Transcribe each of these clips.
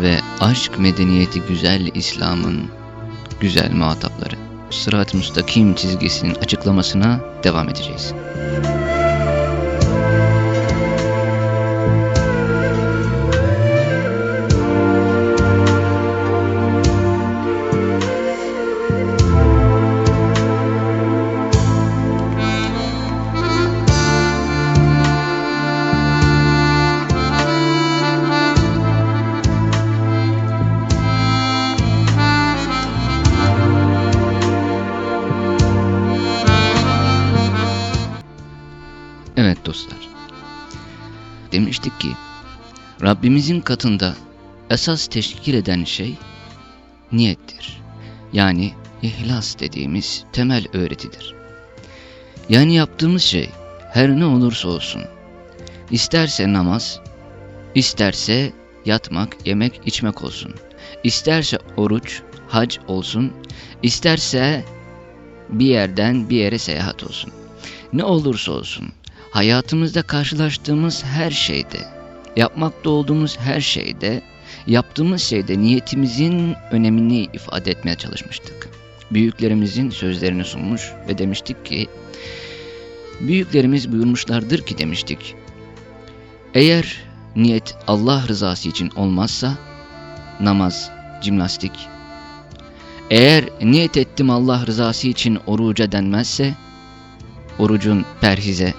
ve aşk medeniyeti güzel İslam'ın güzel muhatapları. Sırat-ı müstakim çizgisinin açıklamasına devam edeceğiz. Demiştik ki Rabbimizin katında esas teşkil eden şey niyettir. Yani ihlas dediğimiz temel öğretidir. Yani yaptığımız şey her ne olursa olsun, isterse namaz, isterse yatmak, yemek, içmek olsun, isterse oruç, hac olsun, isterse bir yerden bir yere seyahat olsun. Ne olursa olsun, hayatımızda karşılaştığımız her şeyde, yapmakta olduğumuz her şeyde, yaptığımız şeyde niyetimizin önemini ifade etmeye çalışmıştık. Büyüklerimizin sözlerini sunmuş ve demiştik ki, büyüklerimiz buyurmuşlardır ki demiştik, eğer niyet Allah rızası için olmazsa, namaz, cimnastik, eğer niyet ettim Allah rızası için oruca denmezse, orucun perhize,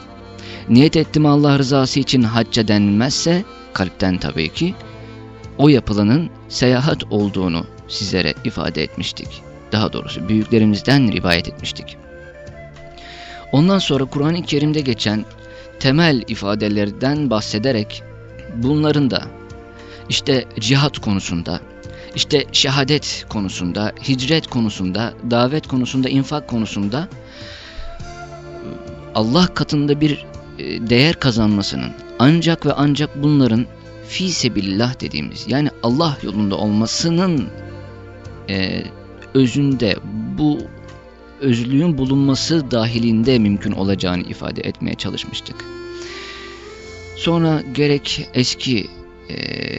niyet ettim Allah rızası için hacca denilmezse, kalpten tabii ki, o yapılanın seyahat olduğunu sizlere ifade etmiştik. Daha doğrusu büyüklerimizden rivayet etmiştik. Ondan sonra Kur'an-ı Kerim'de geçen temel ifadelerden bahsederek bunların da işte cihat konusunda, işte şehadet konusunda, hicret konusunda, davet konusunda, infak konusunda Allah katında bir değer kazanmasının ancak ve ancak bunların fi sebillah dediğimiz yani Allah yolunda olmasının e, özünde bu özlüğün bulunması dahilinde mümkün olacağını ifade etmeye çalışmıştık. Sonra gerek eski e,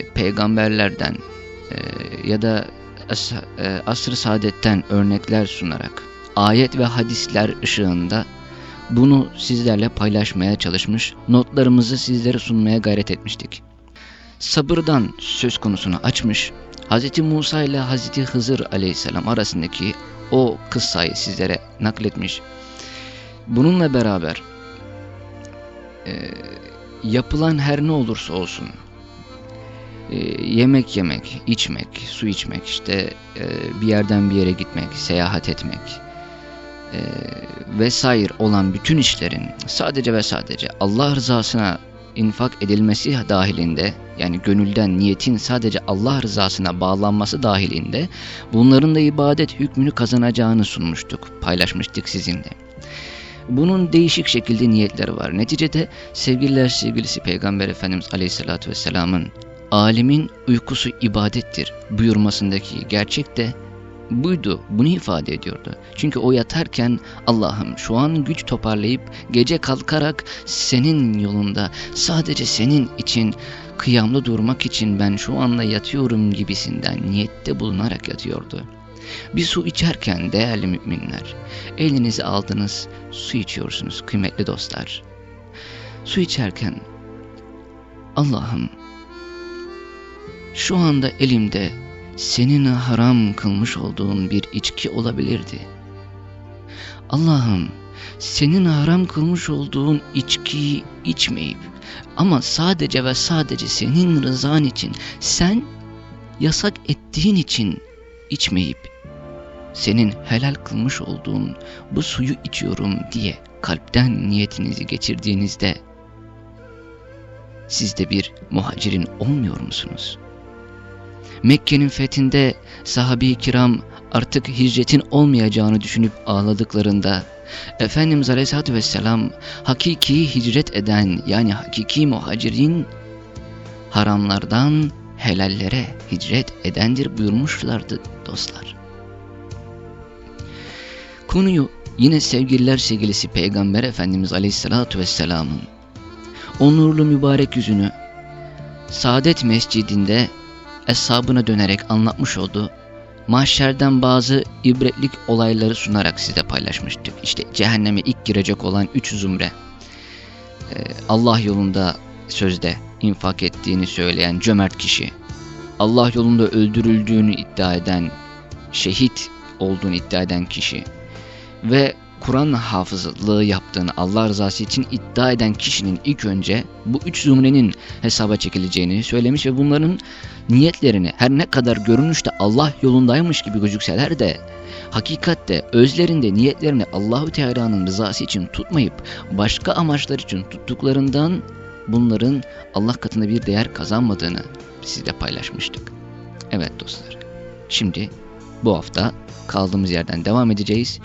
peygamberlerden e, ya da as e, asr-ı saadetten örnekler sunarak ayet ve hadisler ışığında bunu sizlerle paylaşmaya çalışmış, notlarımızı sizlere sunmaya gayret etmiştik. Sabırdan söz konusunu açmış, Hz. Musa ile Hz. Hızır aleyhisselam arasındaki o kıssayı sizlere nakletmiş. Bununla beraber e, yapılan her ne olursa olsun, e, yemek yemek, içmek, su içmek, işte e, bir yerden bir yere gitmek, seyahat etmek, e, vesaire olan bütün işlerin sadece ve sadece Allah rızasına infak edilmesi dahilinde yani gönülden niyetin sadece Allah rızasına bağlanması dahilinde bunların da ibadet hükmünü kazanacağını sunmuştuk, paylaşmıştık sizinle. Bunun değişik şekilde niyetleri var. Neticede sevgililer sevgilisi Peygamber Efendimiz Aleyhisselatü Vesselam'ın alimin uykusu ibadettir buyurmasındaki gerçek de buydu, bunu ifade ediyordu. Çünkü o yatarken Allah'ım şu an güç toparlayıp gece kalkarak senin yolunda sadece senin için kıyamda durmak için ben şu anda yatıyorum gibisinden niyette bulunarak yatıyordu. Bir su içerken değerli müminler, elinizi aldınız, su içiyorsunuz kıymetli dostlar. Su içerken Allah'ım şu anda elimde senin haram kılmış olduğun bir içki olabilirdi. Allah'ım senin haram kılmış olduğun içkiyi içmeyip ama sadece ve sadece senin rızan için sen yasak ettiğin için içmeyip senin helal kılmış olduğun bu suyu içiyorum diye kalpten niyetinizi geçirdiğinizde siz de bir muhacirin olmuyor musunuz? Mekke'nin fethinde sahabi kiram artık hicretin olmayacağını düşünüp ağladıklarında Efendimiz Aleyhisselatü Vesselam hakiki hicret eden yani hakiki muhacirin haramlardan helallere hicret edendir buyurmuşlardı dostlar. Konuyu yine sevgililer sevgilisi Peygamber Efendimiz Aleyhisselatü Vesselam'ın onurlu mübarek yüzünü Saadet Mescidinde eshabına dönerek anlatmış oldu. Mahşerden bazı ibretlik olayları sunarak size paylaşmıştık. İşte cehenneme ilk girecek olan üç zümre. Ee, Allah yolunda sözde infak ettiğini söyleyen cömert kişi. Allah yolunda öldürüldüğünü iddia eden, şehit olduğunu iddia eden kişi. Ve Kur'an hafızlığı yaptığını Allah rızası için iddia eden kişinin ilk önce bu üç zümrenin hesaba çekileceğini söylemiş ve bunların niyetlerini her ne kadar görünüşte Allah yolundaymış gibi gözükseler de hakikatte özlerinde niyetlerini Allahü Teala'nın rızası için tutmayıp başka amaçlar için tuttuklarından bunların Allah katında bir değer kazanmadığını sizle paylaşmıştık. Evet dostlar. Şimdi bu hafta kaldığımız yerden devam edeceğiz.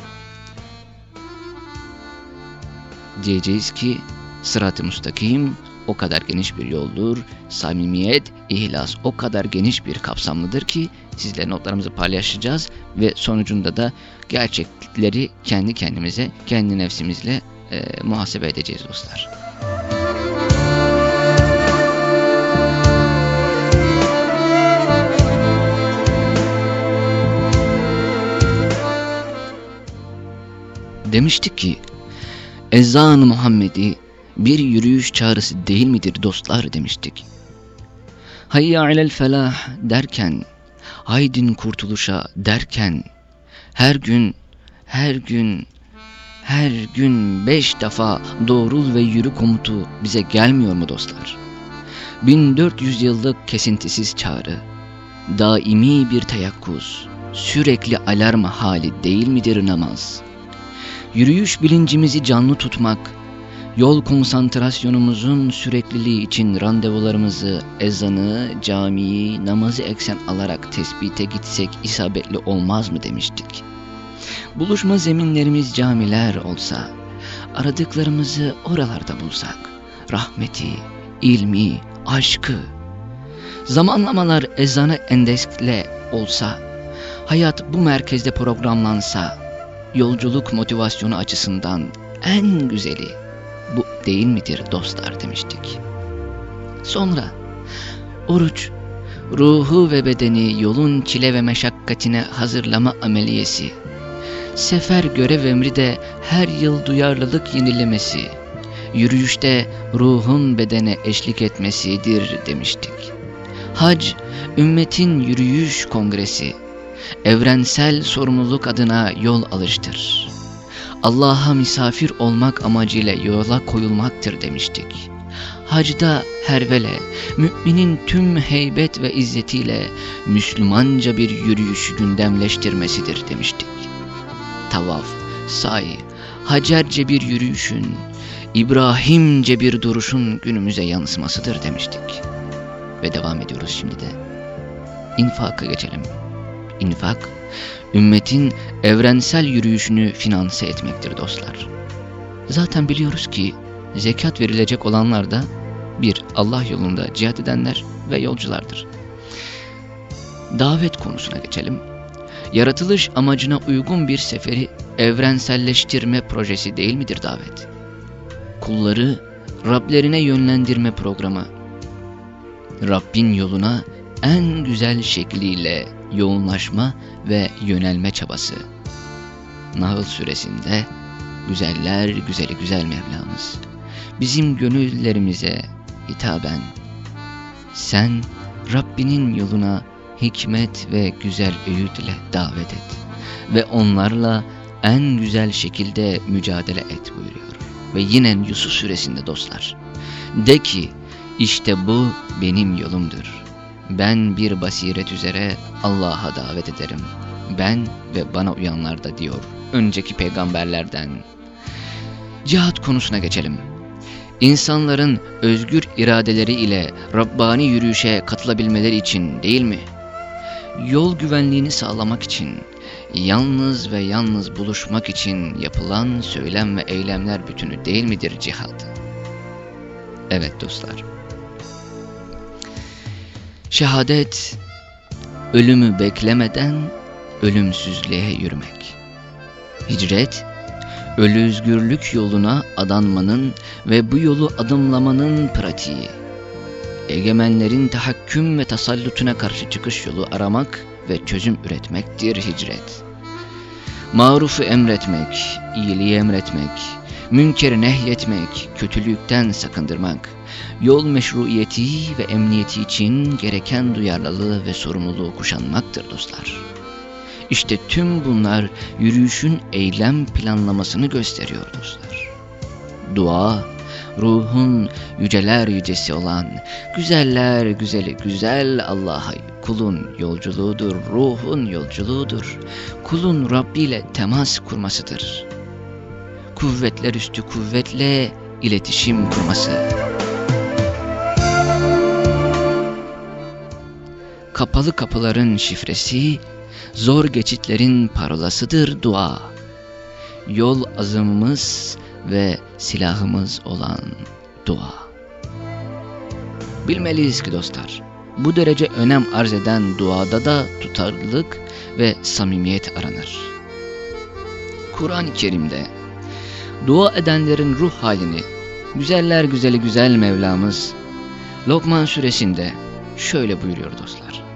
Diyeceğiz ki sırat-ı müstakim o kadar geniş bir yoldur. Samimiyet, ihlas o kadar geniş bir kapsamlıdır ki sizle notlarımızı paylaşacağız ve sonucunda da gerçeklikleri kendi kendimize, kendi nefsimizle e, muhasebe edeceğiz dostlar. Demiştik ki ezan Muhammed'i bir yürüyüş çağrısı değil midir dostlar demiştik. Hayya alel felah derken, haydin kurtuluşa derken, her gün, her gün, her gün beş defa doğrul ve yürü komutu bize gelmiyor mu dostlar? 1400 yıllık kesintisiz çağrı, daimi bir teyakkuz, sürekli alarm hali değil midir namaz? Yürüyüş bilincimizi canlı tutmak, yol konsantrasyonumuzun sürekliliği için randevularımızı, ezanı, camiyi, namazı eksen alarak tespite gitsek isabetli olmaz mı demiştik. Buluşma zeminlerimiz camiler olsa, aradıklarımızı oralarda bulsak, rahmeti, ilmi, aşkı, zamanlamalar ezanı endekle olsa, hayat bu merkezde programlansa, yolculuk motivasyonu açısından en güzeli bu değil midir dostlar demiştik. Sonra oruç, ruhu ve bedeni yolun çile ve meşakkatine hazırlama ameliyesi, sefer görev emri de her yıl duyarlılık yenilemesi, yürüyüşte ruhun bedene eşlik etmesidir demiştik. Hac, ümmetin yürüyüş kongresi, evrensel sorumluluk adına yol alıştır. Allah'a misafir olmak amacıyla yola koyulmaktır demiştik. Hacda hervele, müminin tüm heybet ve izzetiyle Müslümanca bir yürüyüşü gündemleştirmesidir demiştik. Tavaf, say, hacerce bir yürüyüşün, İbrahimce bir duruşun günümüze yansımasıdır demiştik. Ve devam ediyoruz şimdi de. İnfaka geçelim. İnfak, ümmetin evrensel yürüyüşünü finanse etmektir dostlar. Zaten biliyoruz ki zekat verilecek olanlar da bir Allah yolunda cihat edenler ve yolculardır. Davet konusuna geçelim. Yaratılış amacına uygun bir seferi evrenselleştirme projesi değil midir davet? Kulları Rablerine yönlendirme programı. Rabbin yoluna en güzel şekliyle yoğunlaşma ve yönelme çabası. Nahl suresinde güzeller güzeli güzel Mevlamız bizim gönüllerimize hitaben sen Rabbinin yoluna hikmet ve güzel öğüt davet et ve onlarla en güzel şekilde mücadele et buyuruyor. Ve yine Yusuf suresinde dostlar. De ki işte bu benim yolumdur. Ben bir basiret üzere Allah'a davet ederim. Ben ve bana uyanlar da diyor önceki peygamberlerden. Cihat konusuna geçelim. İnsanların özgür iradeleri ile Rabbani yürüyüşe katılabilmeleri için değil mi? Yol güvenliğini sağlamak için, yalnız ve yalnız buluşmak için yapılan söylem ve eylemler bütünü değil midir cihad? Evet dostlar. Şehadet, ölümü beklemeden ölümsüzlüğe yürümek. Hicret, ölü özgürlük yoluna adanmanın ve bu yolu adımlamanın pratiği. Egemenlerin tahakküm ve tasallutuna karşı çıkış yolu aramak ve çözüm üretmektir hicret. Marufu emretmek, iyiliği emretmek, münkeri nehyetmek, kötülükten sakındırmak, yol meşruiyeti ve emniyeti için gereken duyarlılığı ve sorumluluğu kuşanmaktır dostlar. İşte tüm bunlar yürüyüşün eylem planlamasını gösteriyor dostlar. Dua, ruhun yüceler yücesi olan, güzeller güzeli güzel Allah'a kulun yolculuğudur, ruhun yolculuğudur. Kulun Rabbi ile temas kurmasıdır. Kuvvetler üstü kuvvetle iletişim kurması. Kapalı kapıların şifresi, zor geçitlerin parolasıdır dua. Yol azımımız ve silahımız olan dua. Bilmeliyiz ki dostlar, bu derece önem arz eden duada da tutarlılık ve samimiyet aranır. Kur'an-ı Kerim'de dua edenlerin ruh halini güzeller güzeli güzel Mevlamız Lokman suresinde şöyle buyuruyor dostlar.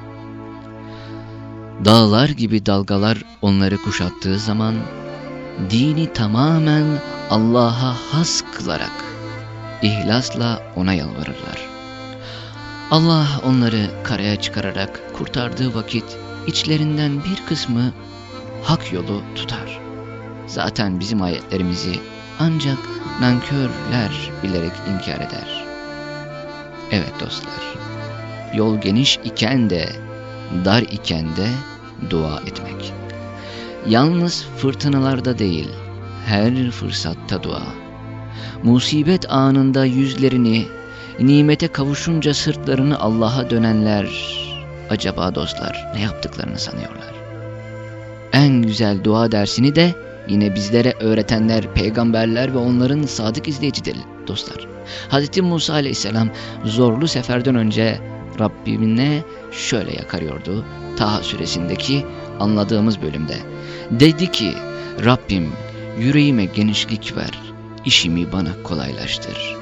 Dağlar gibi dalgalar onları kuşattığı zaman dini tamamen Allah'a has kılarak ihlasla ona yalvarırlar. Allah onları karaya çıkararak kurtardığı vakit içlerinden bir kısmı hak yolu tutar. Zaten bizim ayetlerimizi ancak nankörler bilerek inkar eder. Evet dostlar, yol geniş iken de, dar iken de dua etmek. Yalnız fırtınalarda değil, her fırsatta dua. Musibet anında yüzlerini, nimete kavuşunca sırtlarını Allah'a dönenler, acaba dostlar ne yaptıklarını sanıyorlar. En güzel dua dersini de yine bizlere öğretenler, peygamberler ve onların sadık izleyicileri dostlar. Hz. Musa aleyhisselam zorlu seferden önce Rabbimine şöyle yakarıyordu. Taha suresindeki anladığımız bölümde. Dedi ki Rabbim yüreğime genişlik ver, işimi bana kolaylaştır.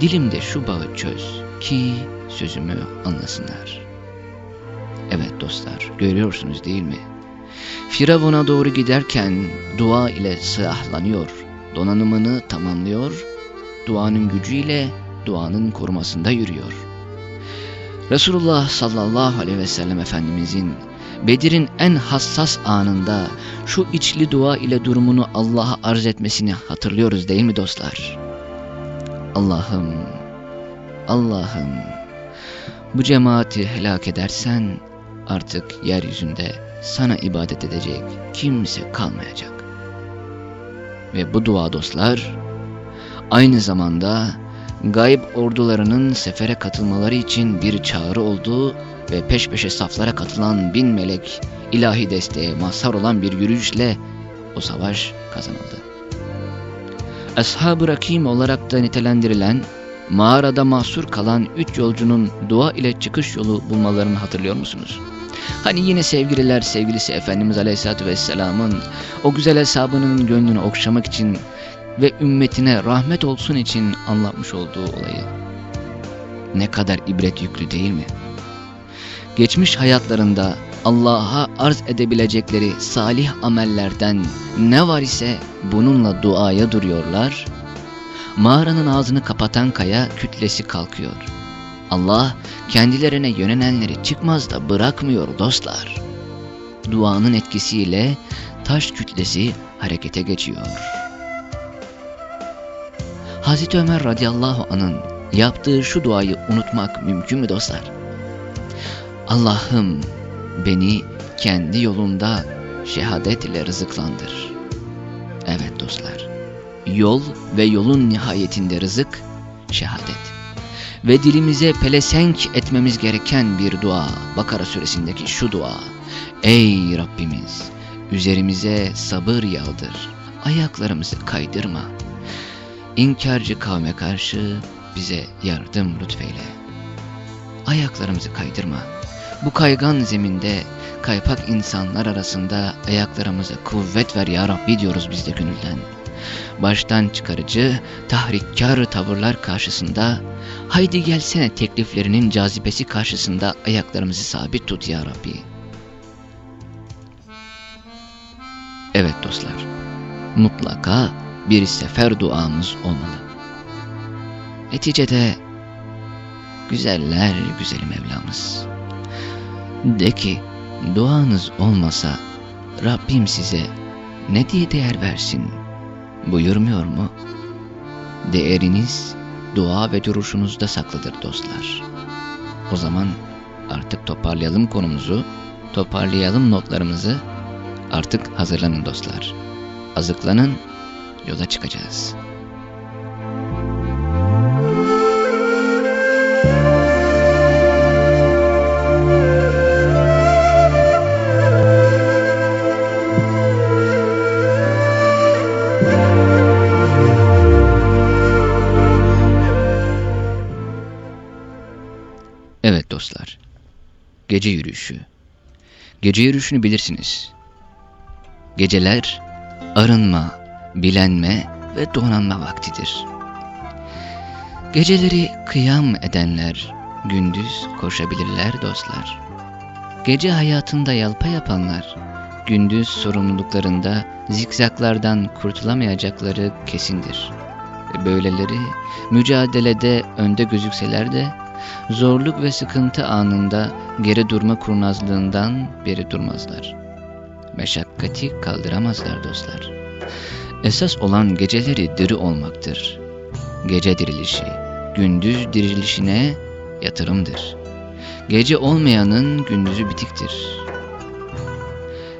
Dilimde şu bağı çöz ki sözümü anlasınlar. Evet dostlar görüyorsunuz değil mi? Firavun'a doğru giderken dua ile silahlanıyor, donanımını tamamlıyor, duanın gücüyle duanın korumasında yürüyor. Resulullah sallallahu aleyhi ve sellem Efendimizin Bedir'in en hassas anında şu içli dua ile durumunu Allah'a arz etmesini hatırlıyoruz değil mi dostlar? Allah'ım, Allah'ım bu cemaati helak edersen artık yeryüzünde sana ibadet edecek kimse kalmayacak. Ve bu dua dostlar aynı zamanda gayb ordularının sefere katılmaları için bir çağrı olduğu ve peş peşe saflara katılan bin melek ilahi desteğe mazhar olan bir yürüyüşle o savaş kazanıldı. Ashab-ı Rakim olarak da nitelendirilen mağarada mahsur kalan üç yolcunun dua ile çıkış yolu bulmalarını hatırlıyor musunuz? Hani yine sevgililer sevgilisi Efendimiz Aleyhisselatü Vesselam'ın o güzel hesabının gönlünü okşamak için ve ümmetine rahmet olsun için anlatmış olduğu olayı. Ne kadar ibret yüklü değil mi? Geçmiş hayatlarında Allah'a arz edebilecekleri salih amellerden ne var ise bununla duaya duruyorlar. Mağaranın ağzını kapatan kaya kütlesi kalkıyor. Allah kendilerine yönelenleri çıkmaz da bırakmıyor dostlar. Duanın etkisiyle taş kütlesi harekete geçiyor. Hazreti Ömer radıyallahu anın yaptığı şu duayı unutmak mümkün mü dostlar? Allah'ım beni kendi yolunda şehadet ile rızıklandır. Evet dostlar, yol ve yolun nihayetinde rızık, şehadet. Ve dilimize pelesenk etmemiz gereken bir dua, Bakara suresindeki şu dua. Ey Rabbimiz, üzerimize sabır yağdır, ayaklarımızı kaydırma. İnkarcı kavme karşı bize yardım lütfeyle. Ayaklarımızı kaydırma. Bu kaygan zeminde kaypak insanlar arasında ayaklarımıza kuvvet ver ya Rabbi diyoruz biz de gönülden. Baştan çıkarıcı, tahrikkar tavırlar karşısında, haydi gelsene tekliflerinin cazibesi karşısında ayaklarımızı sabit tut ya Rabbi. Evet dostlar, mutlaka bir sefer duamız olmalı. Neticede güzeller güzeli Mevlamız. De ki duanız olmasa Rabbim size ne diye değer versin buyurmuyor mu? Değeriniz dua ve duruşunuzda saklıdır dostlar. O zaman artık toparlayalım konumuzu, toparlayalım notlarımızı, artık hazırlanın dostlar. Azıklanın, yola çıkacağız.'' dostlar. Gece yürüyüşü. Gece yürüyüşünü bilirsiniz. Geceler arınma, bilenme ve donanma vaktidir. Geceleri kıyam edenler gündüz koşabilirler dostlar. Gece hayatında yalpa yapanlar gündüz sorumluluklarında zikzaklardan kurtulamayacakları kesindir. Böyleleri mücadelede önde gözükseler de zorluk ve sıkıntı anında geri durma kurnazlığından beri durmazlar. Meşakkati kaldıramazlar dostlar. Esas olan geceleri diri olmaktır. Gece dirilişi, gündüz dirilişine yatırımdır. Gece olmayanın gündüzü bitiktir.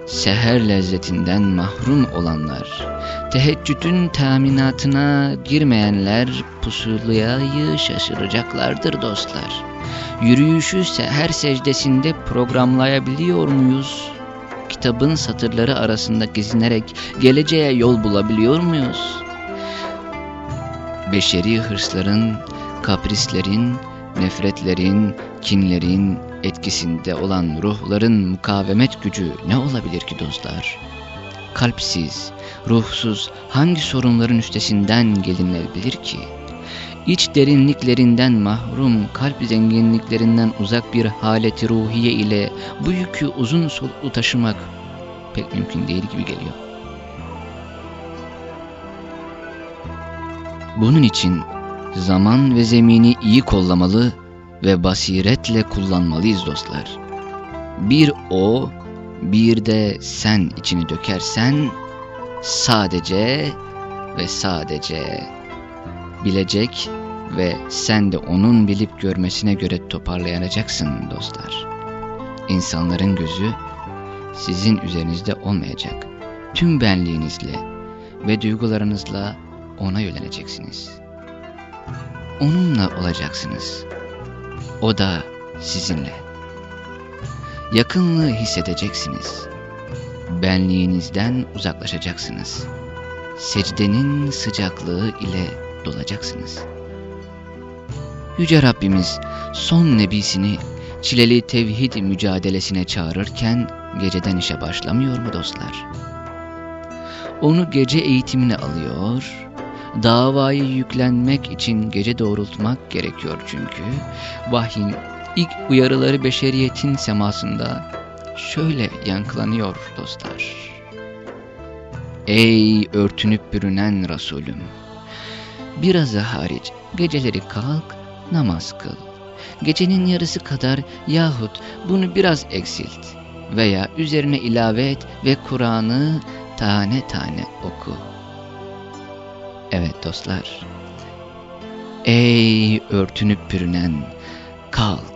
Seher lezzetinden mahrum olanlar, teheccüdün teminatına girmeyenler pusulayı şaşıracaklardır dostlar. Yürüyüşü seher secdesinde programlayabiliyor muyuz? Kitabın satırları arasında gezinerek geleceğe yol bulabiliyor muyuz? Beşeri hırsların, kaprislerin, nefretlerin, kinlerin etkisinde olan ruhların mukavemet gücü ne olabilir ki dostlar? Kalpsiz, ruhsuz hangi sorunların üstesinden gelinebilir ki? İç derinliklerinden mahrum, kalp zenginliklerinden uzak bir haleti ruhiye ile bu yükü uzun soluklu taşımak pek mümkün değil gibi geliyor. Bunun için zaman ve zemini iyi kollamalı ve basiretle kullanmalıyız dostlar. Bir o, bir de sen içini dökersen sadece ve sadece bilecek ve sen de onun bilip görmesine göre toparlayacaksın dostlar. İnsanların gözü sizin üzerinizde olmayacak. Tüm benliğinizle ve duygularınızla ona yöneleceksiniz. Onunla olacaksınız. O da sizinle. Yakınlığı hissedeceksiniz benliğinizden uzaklaşacaksınız. Secdenin sıcaklığı ile dolacaksınız. Yüce Rabbimiz son nebisini çileli tevhid mücadelesine çağırırken geceden işe başlamıyor mu dostlar? Onu gece eğitimine alıyor, davayı yüklenmek için gece doğrultmak gerekiyor çünkü vahyin ilk uyarıları beşeriyetin semasında şöyle yankılanıyor dostlar. Ey örtünüp bürünen Resulüm! Birazı hariç geceleri kalk, namaz kıl. gecenin yarısı kadar yahut bunu biraz eksilt veya üzerine ilave et ve Kur'an'ı tane tane oku. Evet dostlar, ey örtünüp pürünen, kalk.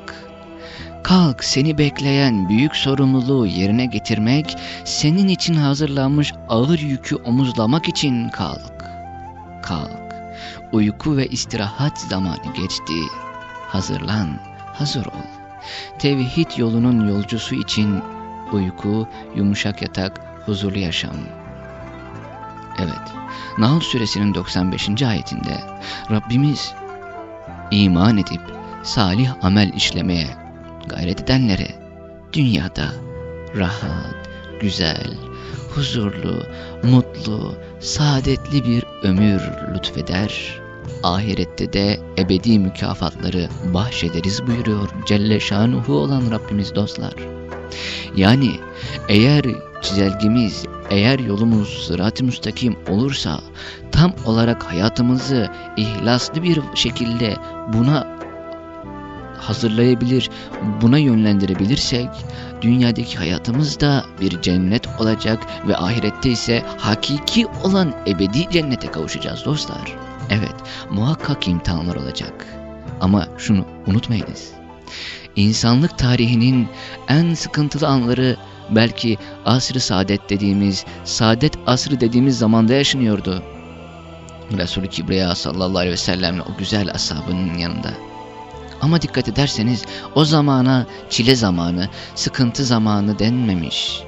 Kalk seni bekleyen büyük sorumluluğu yerine getirmek, senin için hazırlanmış ağır yükü omuzlamak için kalk. Kalk. Uyku ve istirahat zamanı geçti. Hazırlan, hazır ol. Tevhid yolunun yolcusu için uyku, yumuşak yatak, huzurlu yaşam. Evet, Nahl suresinin 95. ayetinde Rabbimiz iman edip salih amel işlemeye gayret edenlere dünyada rahat, güzel, huzurlu, mutlu, saadetli bir ömür lütfeder. Ahirette de ebedi mükafatları bahşederiz buyuruyor Celle Şanuhu olan Rabbimiz dostlar. Yani eğer çizelgimiz, eğer yolumuz sırat-ı müstakim olursa tam olarak hayatımızı ihlaslı bir şekilde buna hazırlayabilir, buna yönlendirebilirsek dünyadaki hayatımız da bir cennet olacak ve ahirette ise hakiki olan ebedi cennete kavuşacağız dostlar. Evet, muhakkak imtihanlar olacak. Ama şunu unutmayınız. İnsanlık tarihinin en sıkıntılı anları belki asr-ı saadet dediğimiz, saadet asrı dediğimiz zamanda yaşanıyordu. Resulü Kibriya sallallahu aleyhi ve sellemle o güzel ashabının yanında. Ama dikkat ederseniz o zamana çile zamanı, sıkıntı zamanı denmemiş.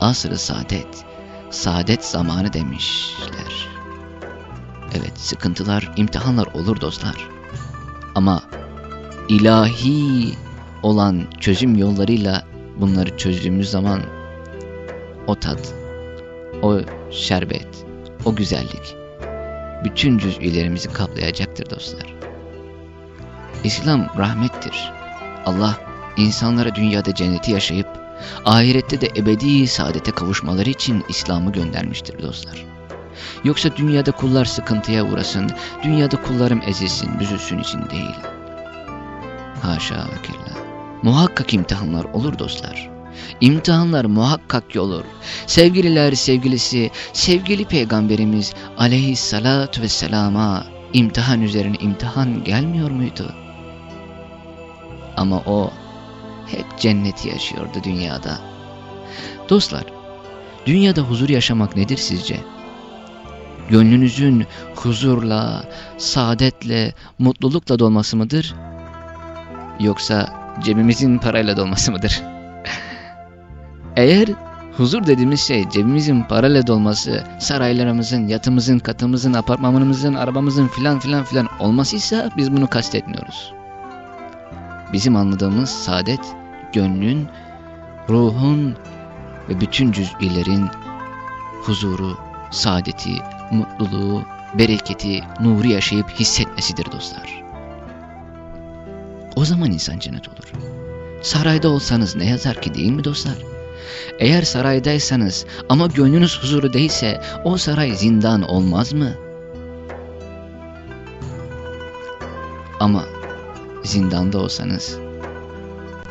Asr-ı saadet, saadet zamanı demişler. Evet sıkıntılar, imtihanlar olur dostlar. Ama ilahi olan çözüm yollarıyla bunları çözdüğümüz zaman o tat, o şerbet, o güzellik bütün cüz'ilerimizi kaplayacaktır dostlar. İslam rahmettir. Allah insanlara dünyada cenneti yaşayıp ahirette de ebedi saadete kavuşmaları için İslam'ı göndermiştir dostlar. Yoksa dünyada kullar sıkıntıya uğrasın, dünyada kullarım ezilsin, büzülsün için değil. Haşa ve. Muhakkak imtihanlar olur dostlar. İmtihanlar muhakkak olur. Sevgililer sevgilisi, sevgili peygamberimiz aleyhissalatu vesselama imtihan üzerine imtihan gelmiyor muydu? Ama o hep cenneti yaşıyordu dünyada. Dostlar, dünyada huzur yaşamak nedir sizce? Gönlünüzün huzurla, saadetle, mutlulukla dolması mıdır? Yoksa cebimizin parayla dolması mıdır? Eğer huzur dediğimiz şey cebimizin parayla dolması, saraylarımızın, yatımızın, katımızın, apartmanımızın, arabamızın filan filan filan olmasıysa biz bunu kastetmiyoruz. Bizim anladığımız saadet, gönlün, ruhun ve bütün cüz'ilerin huzuru, saadeti, mutluluğu, bereketi, nuru yaşayıp hissetmesidir dostlar. O zaman insan cennet olur. Sarayda olsanız ne yazar ki değil mi dostlar? Eğer saraydaysanız ama gönlünüz huzuru değilse o saray zindan olmaz mı? Ama zindanda olsanız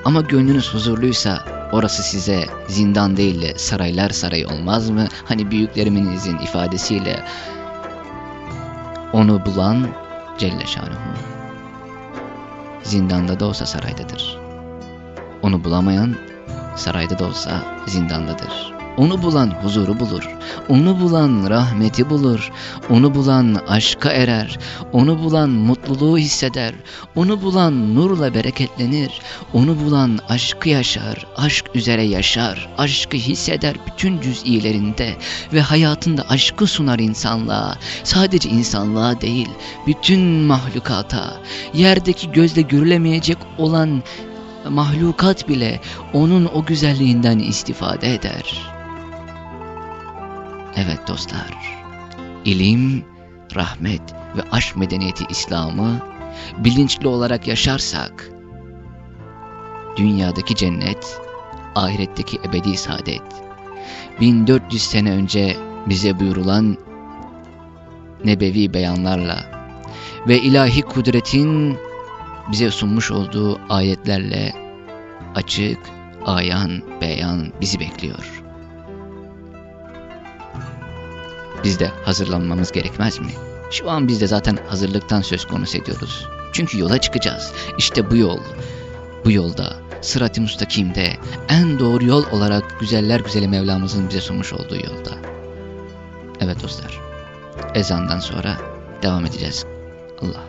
ama gönlünüz huzurluysa orası size zindan değil de saraylar sarayı olmaz mı? Hani büyükleriminizin ifadesiyle onu bulan Celle Şanuhu zindanda da olsa saraydadır. Onu bulamayan sarayda da olsa zindandadır. Onu bulan huzuru bulur. Onu bulan rahmeti bulur. Onu bulan aşka erer. Onu bulan mutluluğu hisseder. Onu bulan nurla bereketlenir. Onu bulan aşkı yaşar. Aşk üzere yaşar. Aşkı hisseder bütün cüz'ilerinde. Ve hayatında aşkı sunar insanlığa. Sadece insanlığa değil, bütün mahlukata. Yerdeki gözle görülemeyecek olan mahlukat bile onun o güzelliğinden istifade eder. Evet dostlar, ilim, rahmet ve aşk medeniyeti İslam'ı bilinçli olarak yaşarsak, dünyadaki cennet, ahiretteki ebedi saadet, 1400 sene önce bize buyurulan nebevi beyanlarla ve ilahi kudretin bize sunmuş olduğu ayetlerle açık, ayan, beyan bizi bekliyor. Biz de hazırlanmamız gerekmez mi? Şu an biz de zaten hazırlıktan söz konusu ediyoruz. Çünkü yola çıkacağız. İşte bu yol. Bu yolda sırat-ı müstakimde en doğru yol olarak güzeller güzeli Mevlamızın bize sunmuş olduğu yolda. Evet dostlar. Ezandan sonra devam edeceğiz. Allah.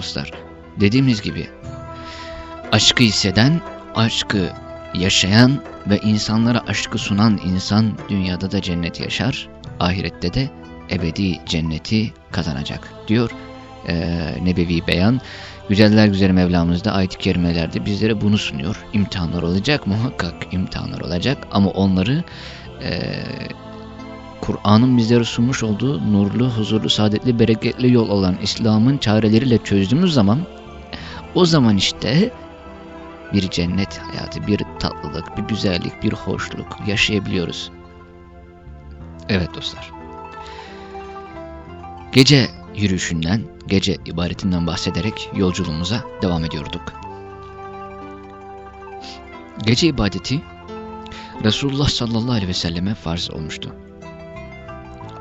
Dostlar, dediğimiz gibi aşkı hisseden, aşkı yaşayan ve insanlara aşkı sunan insan dünyada da cennet yaşar, ahirette de ebedi cenneti kazanacak diyor e, Nebevi Beyan. Güzeller güzel Mevlamız da ayet-i kerimelerde bizlere bunu sunuyor. İmtihanlar olacak, muhakkak imtihanlar olacak ama onları e, Kur'an'ın bizlere sunmuş olduğu nurlu, huzurlu, saadetli, bereketli yol olan İslam'ın çareleriyle çözdüğümüz zaman o zaman işte bir cennet hayatı, bir tatlılık, bir güzellik, bir hoşluk yaşayabiliyoruz. Evet dostlar. Gece yürüyüşünden, gece ibadetinden bahsederek yolculuğumuza devam ediyorduk. Gece ibadeti Resulullah sallallahu aleyhi ve selleme farz olmuştu.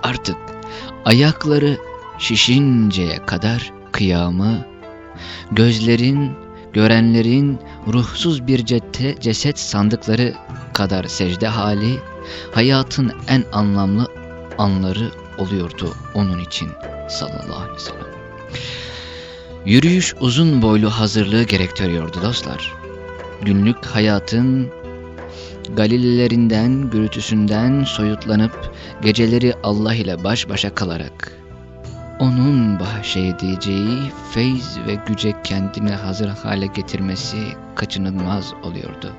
Artık ayakları şişinceye kadar kıyamı, gözlerin, görenlerin ruhsuz bir cette, ceset sandıkları kadar secde hali, hayatın en anlamlı anları oluyordu onun için sallallahu aleyhi ve sellem. Yürüyüş uzun boylu hazırlığı gerektiriyordu dostlar. Günlük hayatın galilelerinden, gürültüsünden soyutlanıp geceleri Allah ile baş başa kalarak onun bahşedeceği feyz ve güce kendini hazır hale getirmesi kaçınılmaz oluyordu.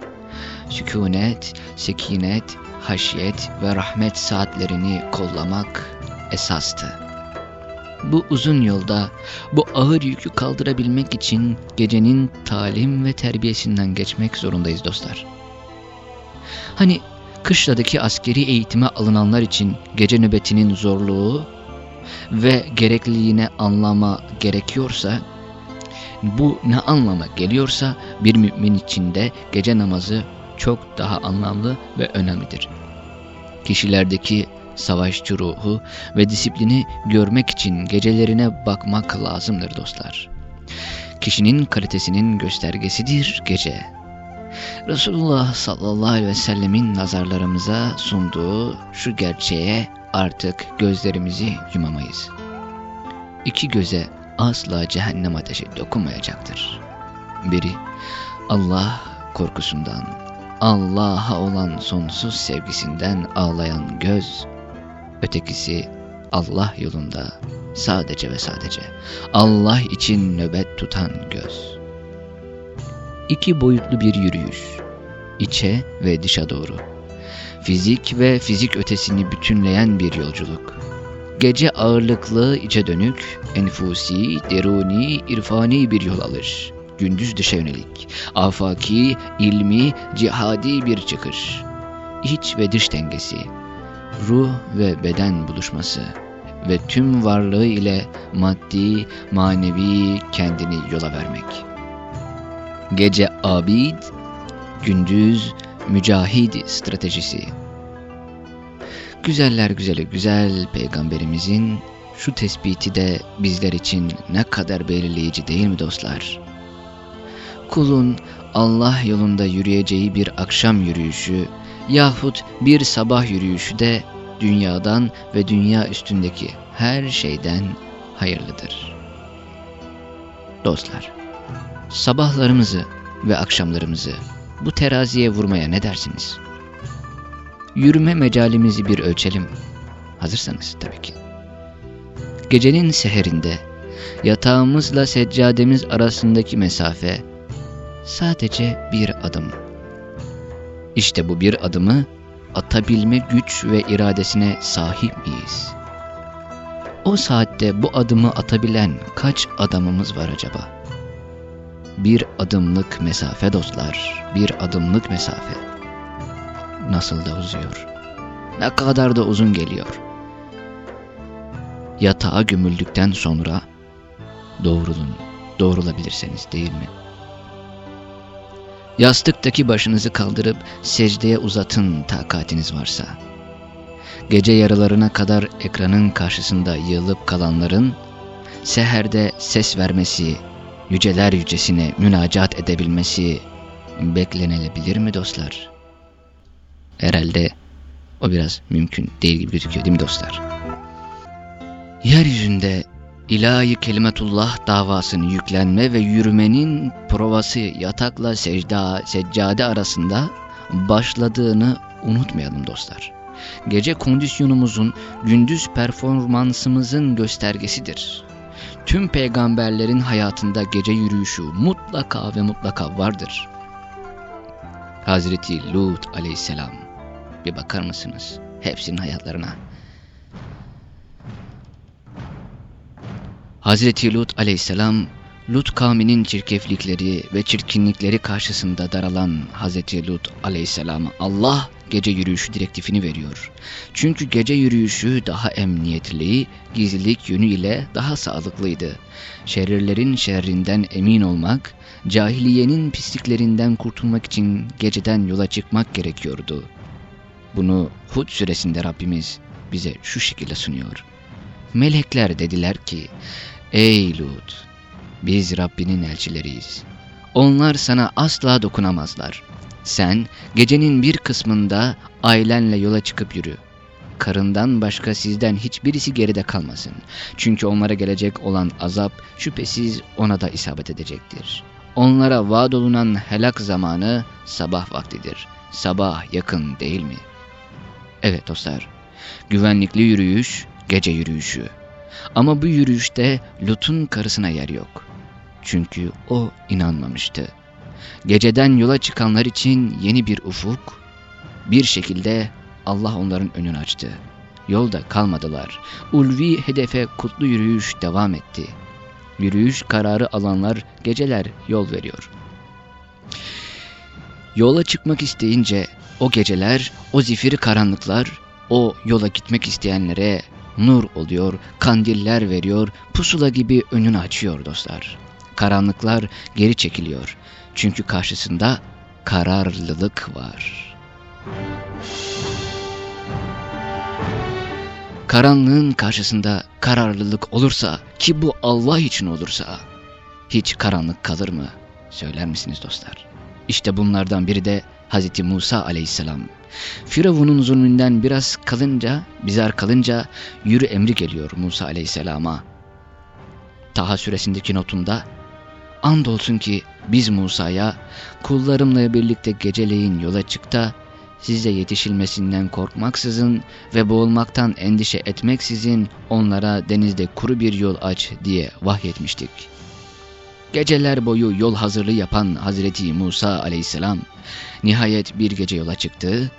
Sükunet, sekinet, haşyet ve rahmet saatlerini kollamak esastı. Bu uzun yolda bu ağır yükü kaldırabilmek için gecenin talim ve terbiyesinden geçmek zorundayız dostlar. Hani kışladaki askeri eğitime alınanlar için gece nöbetinin zorluğu ve gerekliliğine anlama gerekiyorsa, bu ne anlama geliyorsa bir mümin için de gece namazı çok daha anlamlı ve önemlidir. Kişilerdeki savaşçı ruhu ve disiplini görmek için gecelerine bakmak lazımdır dostlar. Kişinin kalitesinin göstergesidir gece. Resulullah sallallahu aleyhi ve sellemin nazarlarımıza sunduğu şu gerçeğe artık gözlerimizi yumamayız. İki göze asla cehennem ateşi dokunmayacaktır. Biri Allah korkusundan, Allah'a olan sonsuz sevgisinden ağlayan göz, ötekisi Allah yolunda sadece ve sadece Allah için nöbet tutan göz. İki boyutlu bir yürüyüş, içe ve dışa doğru. Fizik ve fizik ötesini bütünleyen bir yolculuk. Gece ağırlıklı, içe dönük, enfusi, deruni, irfani bir yol alır. Gündüz dışa yönelik, afaki, ilmi, cihadi bir çıkış. İç ve dış dengesi, ruh ve beden buluşması, ve tüm varlığı ile maddi, manevi kendini yola vermek. Gece abid, gündüz mücahid stratejisi. Güzeller güzeli güzel peygamberimizin şu tespiti de bizler için ne kadar belirleyici değil mi dostlar? Kulun Allah yolunda yürüyeceği bir akşam yürüyüşü yahut bir sabah yürüyüşü de dünyadan ve dünya üstündeki her şeyden hayırlıdır. Dostlar, sabahlarımızı ve akşamlarımızı bu teraziye vurmaya ne dersiniz? Yürüme mecalimizi bir ölçelim. Hazırsanız tabii ki. Gecenin seherinde yatağımızla seccademiz arasındaki mesafe sadece bir adım. İşte bu bir adımı atabilme güç ve iradesine sahip miyiz? O saatte bu adımı atabilen kaç adamımız var acaba? Bir adımlık mesafe dostlar, bir adımlık mesafe. Nasıl da uzuyor. Ne kadar da uzun geliyor. Yatağa gömüldükten sonra doğrulun, doğrulabilirseniz değil mi? Yastıktaki başınızı kaldırıp secdeye uzatın takatiniz varsa. Gece yarılarına kadar ekranın karşısında yığılıp kalanların seherde ses vermesi, yüceler yücesine münacat edebilmesi beklenilebilir mi dostlar? Herhalde o biraz mümkün değil gibi gözüküyor değil mi dostlar? Yeryüzünde ilahi kelimetullah davasını yüklenme ve yürümenin provası yatakla secda, seccade arasında başladığını unutmayalım dostlar. Gece kondisyonumuzun gündüz performansımızın göstergesidir. Tüm peygamberlerin hayatında gece yürüyüşü mutlaka ve mutlaka vardır. Hazreti Lut aleyhisselam bir bakar mısınız hepsinin hayatlarına? Hazreti Lut aleyhisselam, Lut kavminin çirkeflikleri ve çirkinlikleri karşısında daralan Hazreti Lut aleyhisselama Allah gece yürüyüşü direktifini veriyor. Çünkü gece yürüyüşü daha emniyetli, gizlilik yönüyle daha sağlıklıydı. Şerirlerin şerrinden emin olmak, cahiliyenin pisliklerinden kurtulmak için geceden yola çıkmak gerekiyordu. Bunu Hud suresinde Rabbimiz bize şu şekilde sunuyor. Melekler dediler ki, Ey Lut! Biz Rabbinin elçileriyiz. Onlar sana asla dokunamazlar. Sen gecenin bir kısmında ailenle yola çıkıp yürü. Karından başka sizden hiçbirisi geride kalmasın. Çünkü onlara gelecek olan azap şüphesiz ona da isabet edecektir. Onlara vaad olunan helak zamanı sabah vaktidir. Sabah yakın değil mi? Evet dostlar, güvenlikli yürüyüş, gece yürüyüşü. Ama bu yürüyüşte Lut'un karısına yer yok. Çünkü o inanmamıştı. Geceden yola çıkanlar için yeni bir ufuk, bir şekilde Allah onların önünü açtı. Yolda kalmadılar. Ulvi hedefe kutlu yürüyüş devam etti. Yürüyüş kararı alanlar geceler yol veriyor. Yola çıkmak isteyince o geceler, o zifiri karanlıklar, o yola gitmek isteyenlere nur oluyor, kandiller veriyor, pusula gibi önünü açıyor dostlar. Karanlıklar geri çekiliyor. Çünkü karşısında kararlılık var. Karanlığın karşısında kararlılık olursa ki bu Allah için olursa hiç karanlık kalır mı? Söyler misiniz dostlar? İşte bunlardan biri de Hz. Musa aleyhisselam. Firavun'un zulmünden biraz kalınca, bizar kalınca yürü emri geliyor Musa aleyhisselama. Taha suresindeki notunda Andolsun ki biz Musa'ya kullarımla birlikte geceleyin yola çık size yetişilmesinden korkmaksızın ve boğulmaktan endişe etmeksizin onlara denizde kuru bir yol aç diye vahyetmiştik. Geceler boyu yol hazırlığı yapan Hazreti Musa aleyhisselam nihayet bir gece yola çıktı.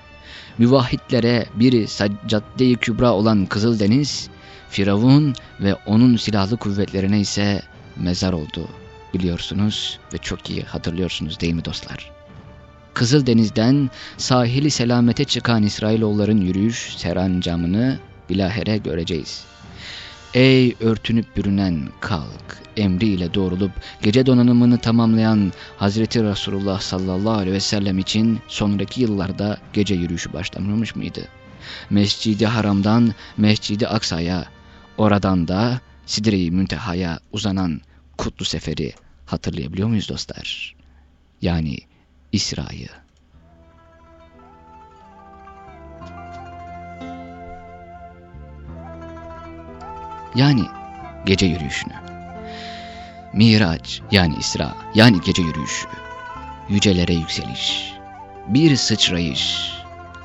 Müvahhitlere bir Saccadde-i Kübra olan Kızıldeniz, Firavun ve onun silahlı kuvvetlerine ise mezar oldu biliyorsunuz ve çok iyi hatırlıyorsunuz değil mi dostlar? Kızıldeniz'den sahili selamete çıkan İsrailoğulların yürüyüş serancamını bilahere göreceğiz. Ey örtünüp bürünen kalk emriyle doğrulup gece donanımını tamamlayan Hazreti Resulullah sallallahu aleyhi ve sellem için sonraki yıllarda gece yürüyüşü başlamamış mıydı? Mescidi Haram'dan Mescidi Aksa'ya, oradan da Sidre-i Münteha'ya uzanan kutlu seferi hatırlayabiliyor muyuz dostlar? Yani İsra'yı. Yani gece yürüyüşünü. Miraç yani İsra yani gece yürüyüşü. Yücelere yükseliş. Bir sıçrayış.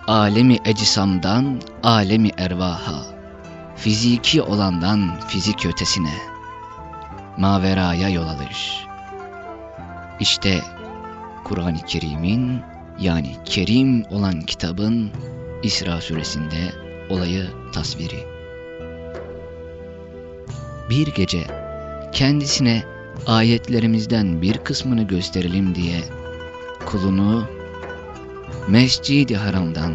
Alemi ecisamdan alemi ervaha. Fiziki olandan fizik ötesine. Maveraya yol alış. İşte Kur'an-ı Kerim'in yani Kerim olan kitabın İsra suresinde olayı tasviri. Bir gece kendisine ayetlerimizden bir kısmını gösterelim diye kulunu Mescid-i Haram'dan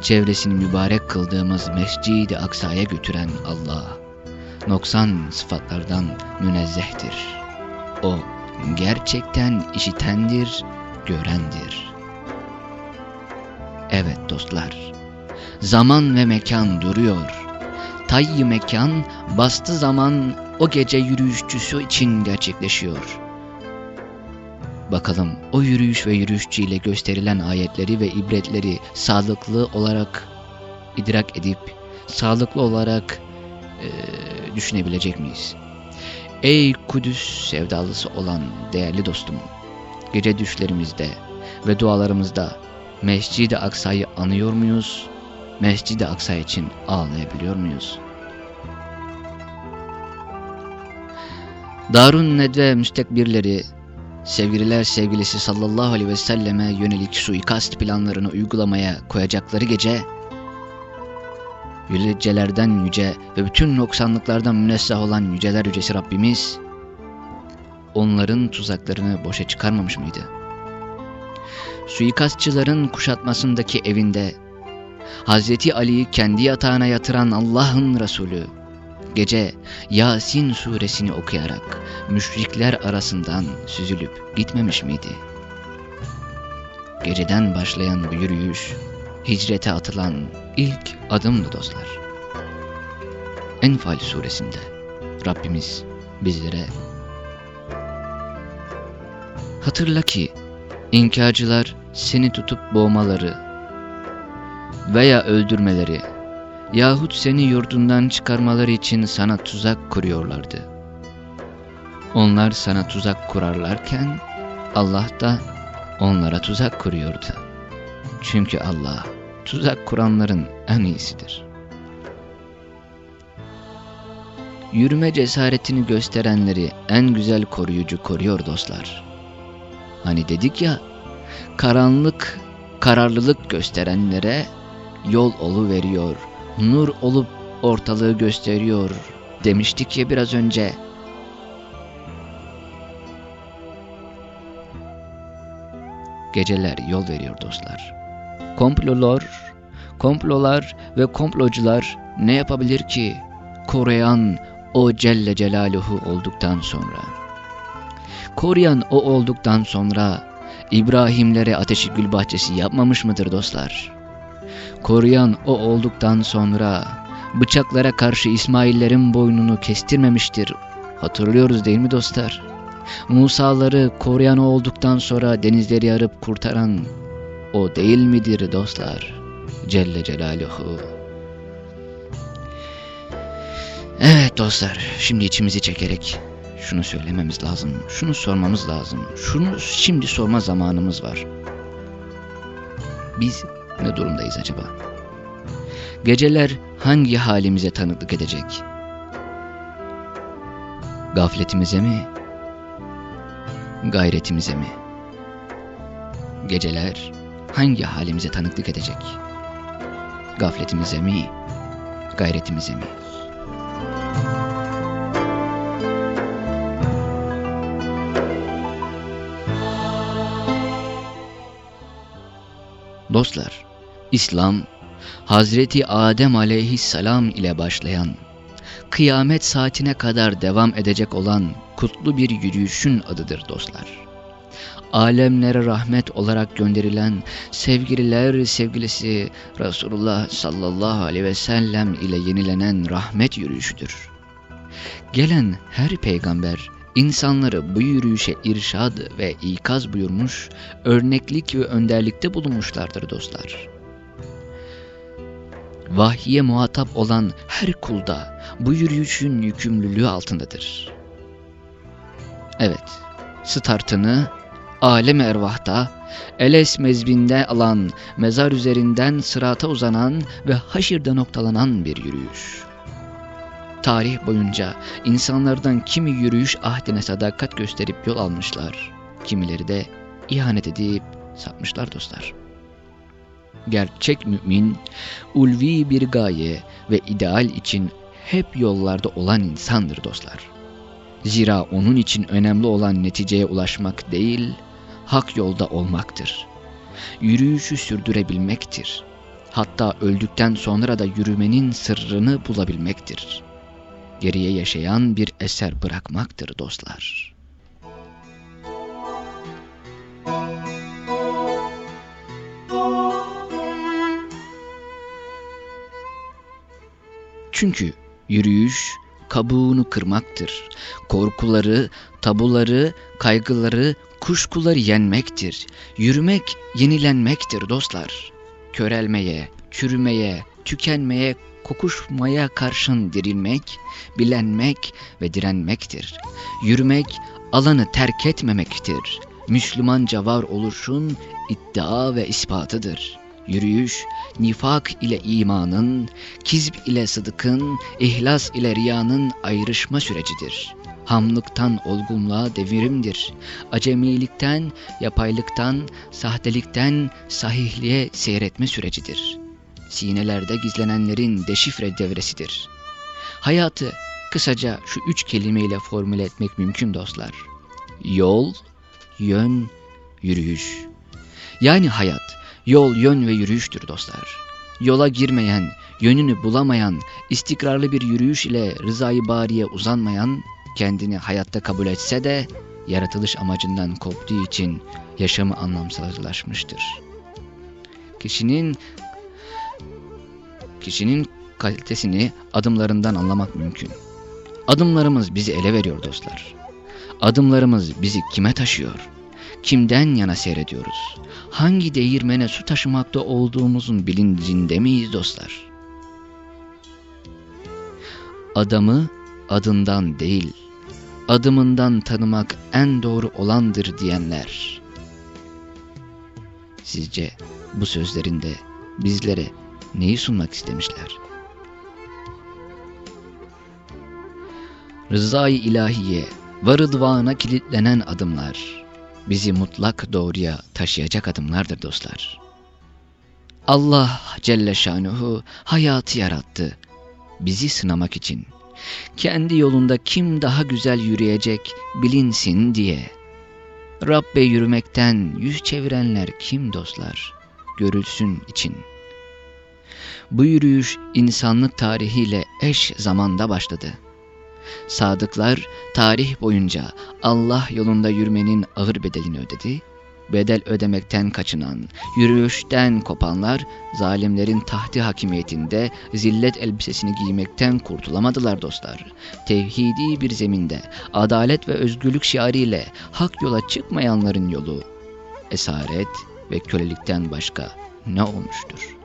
çevresini mübarek kıldığımız Mescid-i Aksa'ya götüren Allah noksan sıfatlardan münezzehtir. O gerçekten işitendir, görendir. Evet dostlar, zaman ve mekan duruyor. Tayyi mekan bastı zaman o gece yürüyüşçüsü için gerçekleşiyor. Bakalım o yürüyüş ve yürüyüşçü ile gösterilen ayetleri ve ibretleri sağlıklı olarak idrak edip sağlıklı olarak e, düşünebilecek miyiz? Ey Kudüs sevdalısı olan değerli dostum, gece düşlerimizde ve dualarımızda Mescid-i Aksa'yı anıyor muyuz? Mescid-i Aksa için ağlayabiliyor muyuz? Darun Nedve müstekbirleri, sevgililer sevgilisi sallallahu aleyhi ve selleme yönelik suikast planlarını uygulamaya koyacakları gece, yücelerden yüce ve bütün noksanlıklardan münezzeh olan yüceler yücesi Rabbimiz, onların tuzaklarını boşa çıkarmamış mıydı? Suikastçıların kuşatmasındaki evinde, Hazreti Ali'yi kendi yatağına yatıran Allah'ın Resulü, gece Yasin suresini okuyarak müşrikler arasından süzülüp gitmemiş miydi? Geceden başlayan bu yürüyüş, hicrete atılan ilk adımdı dostlar. Enfal suresinde Rabbimiz bizlere Hatırla ki inkarcılar seni tutup boğmaları veya öldürmeleri yahut seni yurdundan çıkarmaları için sana tuzak kuruyorlardı. Onlar sana tuzak kurarlarken Allah da onlara tuzak kuruyordu. Çünkü Allah tuzak kuranların en iyisidir. Yürüme cesaretini gösterenleri en güzel koruyucu koruyor dostlar. Hani dedik ya, karanlık, kararlılık gösterenlere yol olu veriyor, nur olup ortalığı gösteriyor demiştik ya biraz önce. Geceler yol veriyor dostlar. Komplolar, komplolar ve komplocular ne yapabilir ki koruyan o Celle Celaluhu olduktan sonra? Koruyan o olduktan sonra İbrahimlere ateşi gül bahçesi yapmamış mıdır dostlar? Koruyan o olduktan sonra bıçaklara karşı İsmail'lerin boynunu kestirmemiştir. Hatırlıyoruz değil mi dostlar? Musa'ları koruyan o olduktan sonra denizleri yarıp kurtaran o değil midir dostlar? Celle Celaluhu. Evet dostlar, şimdi içimizi çekerek şunu söylememiz lazım, şunu sormamız lazım. Şunu şimdi sorma zamanımız var. Biz ne durumdayız acaba? Geceler hangi halimize tanıklık edecek? Gafletimize mi? Gayretimize mi? Geceler hangi halimize tanıklık edecek? Gafletimize mi? Gayretimize mi? Dostlar, İslam, Hazreti Adem aleyhisselam ile başlayan, kıyamet saatine kadar devam edecek olan kutlu bir yürüyüşün adıdır dostlar. Alemlere rahmet olarak gönderilen sevgililer sevgilisi Resulullah sallallahu aleyhi ve sellem ile yenilenen rahmet yürüyüşüdür. Gelen her peygamber insanları bu yürüyüşe irşad ve ikaz buyurmuş, örneklik ve önderlikte bulunmuşlardır dostlar. Vahye muhatap olan her kulda bu yürüyüşün yükümlülüğü altındadır. Evet, startını alem ervahta, Eles mezbinde alan, mezar üzerinden sırata uzanan ve haşirde noktalanan bir yürüyüş. Tarih boyunca insanlardan kimi yürüyüş ahdine sadakat gösterip yol almışlar, kimileri de ihanet edip sapmışlar dostlar. Gerçek mümin, ulvi bir gaye ve ideal için hep yollarda olan insandır dostlar. Zira onun için önemli olan neticeye ulaşmak değil, hak yolda olmaktır. Yürüyüşü sürdürebilmektir. Hatta öldükten sonra da yürümenin sırrını bulabilmektir. Geriye yaşayan bir eser bırakmaktır dostlar. Çünkü yürüyüş kabuğunu kırmaktır. Korkuları, tabuları, kaygıları, kuşkuları yenmektir. Yürümek yenilenmektir dostlar. Körelmeye, çürümeye, tükenmeye, kokuşmaya karşın dirilmek, bilenmek ve direnmektir. Yürümek alanı terk etmemektir. Müslümanca var oluşun iddia ve ispatıdır. Yürüyüş, nifak ile imanın, kizb ile sıdıkın, ihlas ile riyanın ayrışma sürecidir. Hamlıktan olgunluğa devirimdir. Acemilikten, yapaylıktan, sahtelikten sahihliğe seyretme sürecidir. Sinelerde gizlenenlerin deşifre devresidir. Hayatı kısaca şu üç kelimeyle formüle etmek mümkün dostlar. Yol, yön, yürüyüş. Yani hayat, yol, yön ve yürüyüştür dostlar. Yola girmeyen, yönünü bulamayan, istikrarlı bir yürüyüş ile rızayı bariye uzanmayan, kendini hayatta kabul etse de yaratılış amacından koptuğu için yaşamı anlamsızlaşmıştır. Kişinin kişinin kalitesini adımlarından anlamak mümkün. Adımlarımız bizi ele veriyor dostlar. Adımlarımız bizi kime taşıyor? Kimden yana seyrediyoruz? Hangi değirmene su taşımakta olduğumuzun bilincinde miyiz dostlar? Adamı adından değil, adımından tanımak en doğru olandır diyenler. Sizce bu sözlerinde bizlere neyi sunmak istemişler? Rızayı ilahiye ve kilitlenen adımlar bizi mutlak doğruya taşıyacak adımlardır dostlar. Allah Celle Şanuhu hayatı yarattı bizi sınamak için. Kendi yolunda kim daha güzel yürüyecek bilinsin diye. Rabbe yürümekten yüz çevirenler kim dostlar? Görülsün için. Bu yürüyüş insanlık tarihiyle eş zamanda başladı. Sadıklar tarih boyunca Allah yolunda yürümenin ağır bedelini ödedi. Bedel ödemekten kaçınan, yürüyüşten kopanlar zalimlerin tahti hakimiyetinde zillet elbisesini giymekten kurtulamadılar dostlar. Tevhidi bir zeminde adalet ve özgürlük şiarıyla hak yola çıkmayanların yolu esaret ve kölelikten başka ne olmuştur?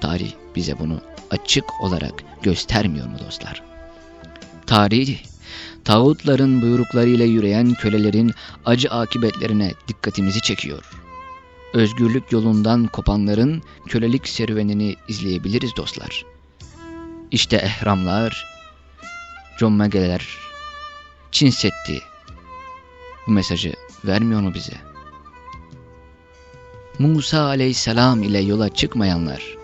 Tarih bize bunu açık olarak göstermiyor mu dostlar? Tarih, tağutların buyruklarıyla yürüyen kölelerin acı akıbetlerine dikkatimizi çekiyor. Özgürlük yolundan kopanların kölelik serüvenini izleyebiliriz dostlar. İşte ehramlar, commegeler, Çin Seddi bu mesajı vermiyor mu bize? Musa aleyhisselam ile yola çıkmayanlar,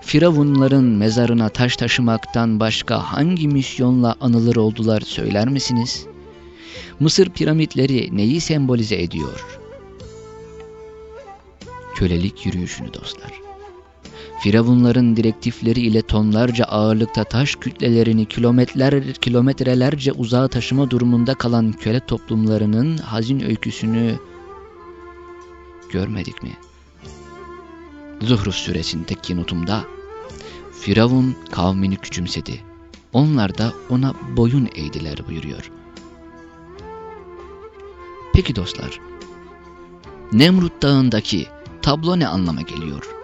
Firavunların mezarına taş taşımaktan başka hangi misyonla anılır oldular söyler misiniz? Mısır piramitleri neyi sembolize ediyor? Kölelik yürüyüşünü dostlar. Firavunların direktifleri ile tonlarca ağırlıkta taş kütlelerini kilometreler, kilometrelerce uzağa taşıma durumunda kalan köle toplumlarının hazin öyküsünü görmedik mi? Zuhruf suresindeki notumda Firavun kavmini küçümsedi. Onlar da ona boyun eğdiler buyuruyor. Peki dostlar, Nemrut Dağı'ndaki tablo ne anlama geliyor?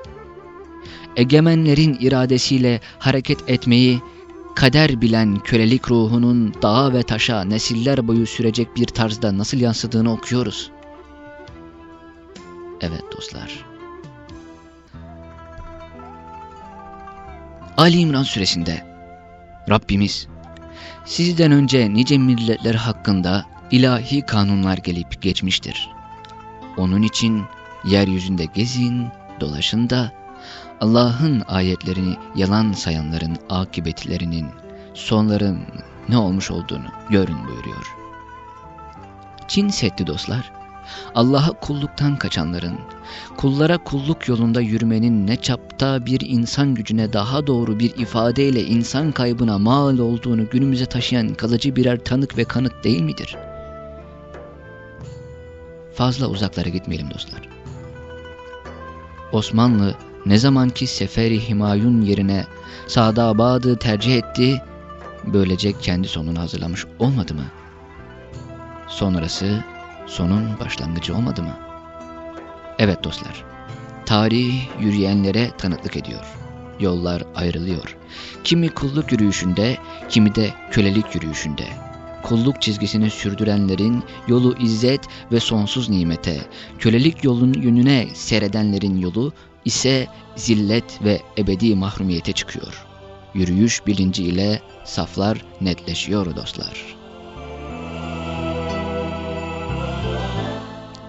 Egemenlerin iradesiyle hareket etmeyi kader bilen kölelik ruhunun dağa ve taşa nesiller boyu sürecek bir tarzda nasıl yansıdığını okuyoruz. Evet dostlar. Ali İmran suresinde Rabbimiz sizden önce nice milletler hakkında ilahi kanunlar gelip geçmiştir. Onun için yeryüzünde gezin, dolaşın da Allah'ın ayetlerini yalan sayanların akıbetlerinin, sonların ne olmuş olduğunu görün buyuruyor. Çin Seddi dostlar, Allah'a kulluktan kaçanların, kullara kulluk yolunda yürümenin ne çapta bir insan gücüne daha doğru bir ifadeyle insan kaybına mal olduğunu günümüze taşıyan kalıcı birer tanık ve kanıt değil midir? Fazla uzaklara gitmeyelim dostlar. Osmanlı ne zamanki Seferi Himayun yerine Sadabad'ı tercih etti, böylece kendi sonunu hazırlamış olmadı mı? Sonrası sonun başlangıcı olmadı mı? Evet dostlar, tarih yürüyenlere tanıklık ediyor. Yollar ayrılıyor. Kimi kulluk yürüyüşünde, kimi de kölelik yürüyüşünde. Kulluk çizgisini sürdürenlerin yolu izzet ve sonsuz nimete, kölelik yolun yönüne seyredenlerin yolu ise zillet ve ebedi mahrumiyete çıkıyor. Yürüyüş bilinci ile saflar netleşiyor dostlar.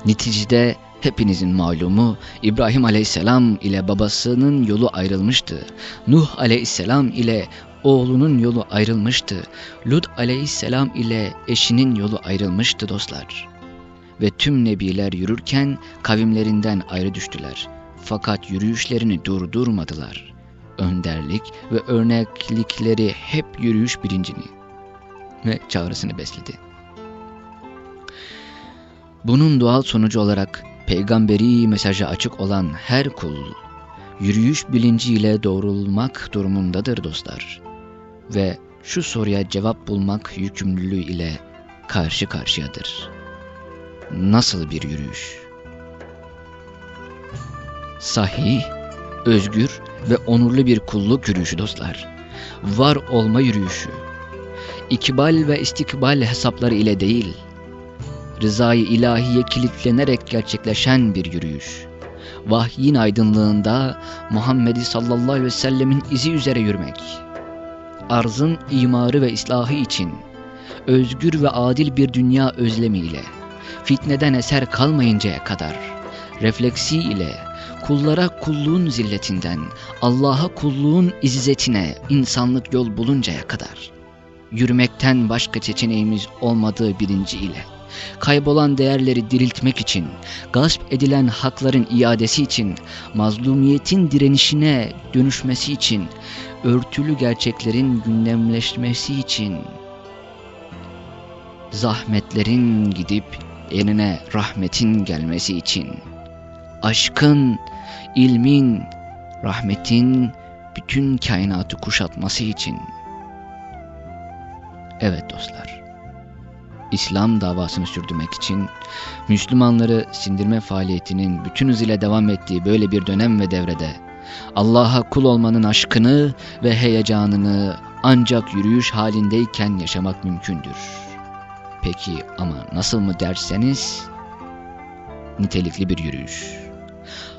Neticede hepinizin malumu İbrahim aleyhisselam ile babasının yolu ayrılmıştı. Nuh aleyhisselam ile oğlunun yolu ayrılmıştı. Lut aleyhisselam ile eşinin yolu ayrılmıştı dostlar. Ve tüm nebiler yürürken kavimlerinden ayrı düştüler. Fakat yürüyüşlerini durdurmadılar. Önderlik ve örneklikleri hep yürüyüş bilincini ve çağrısını besledi. Bunun doğal sonucu olarak peygamberi mesaja açık olan her kul, yürüyüş bilinciyle doğrulmak durumundadır dostlar. Ve şu soruya cevap bulmak yükümlülüğü ile karşı karşıyadır. Nasıl bir yürüyüş? Sahih, özgür ve onurlu bir kulluk yürüyüşü dostlar. Var olma yürüyüşü. İkbal ve istikbal hesapları ile değil, rızayı ilahiye kilitlenerek gerçekleşen bir yürüyüş. Vahyin aydınlığında Muhammed'i sallallahu aleyhi ve sellemin izi üzere yürümek. Arzın imarı ve islahı için özgür ve adil bir dünya özlemiyle, fitneden eser kalmayıncaya kadar, refleksi ile kullara kulluğun zilletinden, Allah'a kulluğun izzetine insanlık yol buluncaya kadar, yürümekten başka seçeneğimiz olmadığı bilinciyle kaybolan değerleri diriltmek için, gasp edilen hakların iadesi için, mazlumiyetin direnişine dönüşmesi için, örtülü gerçeklerin gündemleşmesi için, zahmetlerin gidip yerine rahmetin gelmesi için, aşkın, ilmin, rahmetin bütün kainatı kuşatması için. Evet dostlar, İslam davasını sürdürmek için Müslümanları sindirme faaliyetinin bütün hızıyla devam ettiği böyle bir dönem ve devrede Allah'a kul olmanın aşkını ve heyecanını ancak yürüyüş halindeyken yaşamak mümkündür. Peki ama nasıl mı derseniz nitelikli bir yürüyüş.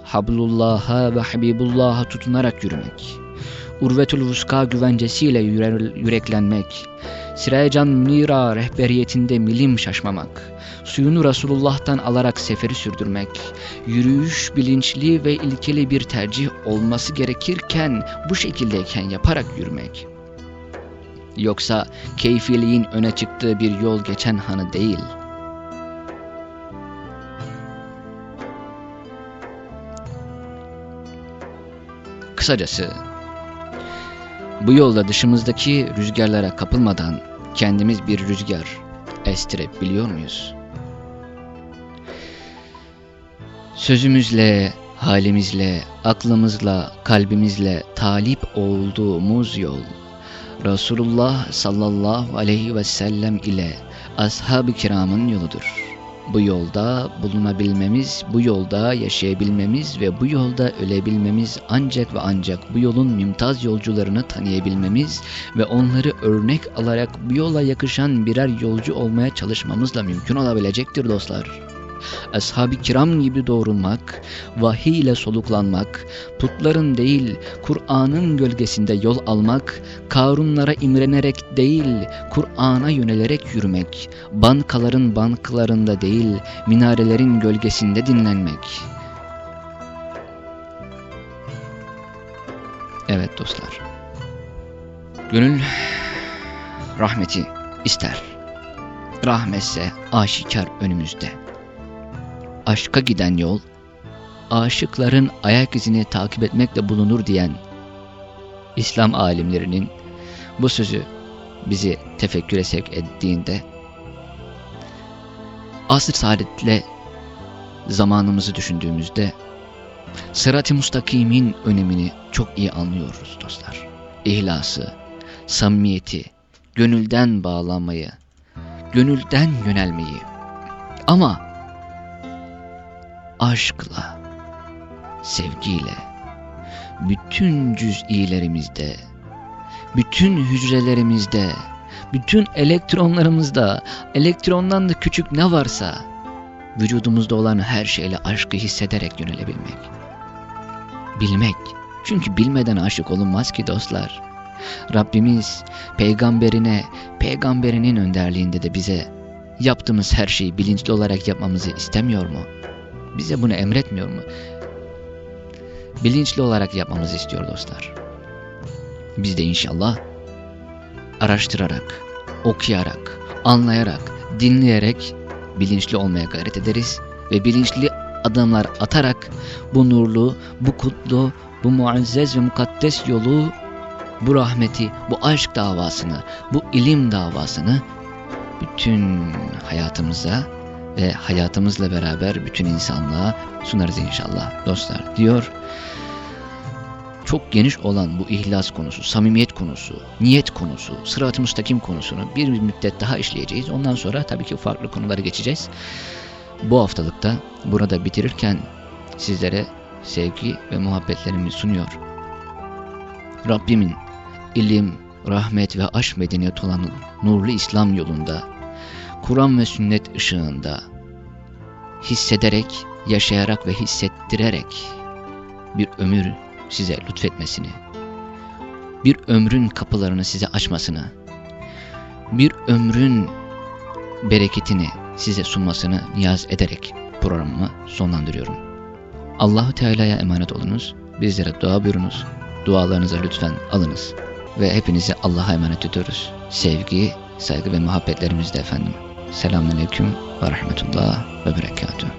Hablullah'a ve Habibullah'a tutunarak yürümek. Urvetül Vuska güvencesiyle yüreklenmek, Siraycan Mira rehberiyetinde milim şaşmamak, suyunu Resulullah'tan alarak seferi sürdürmek, yürüyüş bilinçli ve ilkeli bir tercih olması gerekirken bu şekildeyken yaparak yürümek. Yoksa keyfiliğin öne çıktığı bir yol geçen hanı değil.'' Kısacası bu yolda dışımızdaki rüzgarlara kapılmadan kendimiz bir rüzgar estirebiliyor muyuz? Sözümüzle, halimizle, aklımızla, kalbimizle talip olduğumuz yol Resulullah sallallahu aleyhi ve sellem ile ashab-ı kiramın yoludur. Bu yolda bulunabilmemiz, bu yolda yaşayabilmemiz ve bu yolda ölebilmemiz ancak ve ancak bu yolun mümtaz yolcularını tanıyabilmemiz ve onları örnek alarak bu yola yakışan birer yolcu olmaya çalışmamızla mümkün olabilecektir dostlar ashab-ı kiram gibi doğrulmak, vahiy ile soluklanmak, putların değil Kur'an'ın gölgesinde yol almak, Karunlara imrenerek değil Kur'an'a yönelerek yürümek, bankaların banklarında değil minarelerin gölgesinde dinlenmek. Evet dostlar, gönül rahmeti ister. Rahmetse aşikar önümüzde aşka giden yol, aşıkların ayak izini takip etmekle bulunur diyen İslam alimlerinin bu sözü bizi tefekküre sevk ettiğinde asr saadetle zamanımızı düşündüğümüzde Sırat-ı Mustakim'in önemini çok iyi anlıyoruz dostlar. İhlası, samimiyeti, gönülden bağlanmayı, gönülden yönelmeyi. Ama aşkla, sevgiyle, bütün cüz'ilerimizde, bütün hücrelerimizde, bütün elektronlarımızda, elektrondan da küçük ne varsa, vücudumuzda olan her şeyle aşkı hissederek yönelebilmek. Bilmek. Çünkü bilmeden aşık olunmaz ki dostlar. Rabbimiz peygamberine, peygamberinin önderliğinde de bize yaptığımız her şeyi bilinçli olarak yapmamızı istemiyor mu? Bize bunu emretmiyor mu? Bilinçli olarak yapmamızı istiyor dostlar. Biz de inşallah araştırarak, okuyarak, anlayarak, dinleyerek bilinçli olmaya gayret ederiz ve bilinçli adımlar atarak bu nurlu, bu kutlu, bu muazzez ve mukaddes yolu, bu rahmeti, bu aşk davasını, bu ilim davasını bütün hayatımıza ve hayatımızla beraber bütün insanlığa sunarız inşallah dostlar diyor. Çok geniş olan bu ihlas konusu, samimiyet konusu, niyet konusu, sırat-ı müstakim konusunu bir müddet daha işleyeceğiz. Ondan sonra tabii ki farklı konulara geçeceğiz. Bu haftalıkta burada bitirirken sizlere sevgi ve muhabbetlerimi sunuyor. Rabbimin ilim, rahmet ve aşk medeniyet olan nurlu İslam yolunda Kur'an ve sünnet ışığında hissederek, yaşayarak ve hissettirerek bir ömür size lütfetmesini, bir ömrün kapılarını size açmasını, bir ömrün bereketini size sunmasını niyaz ederek programımı sonlandırıyorum. Allahu Teala'ya emanet olunuz. Bizlere dua buyurunuz. Dualarınızı lütfen alınız. Ve hepinizi Allah'a emanet ediyoruz. Sevgi, saygı ve muhabbetlerimizle efendim. Selamünaleyküm ve rahmetullah ve berekatuhu.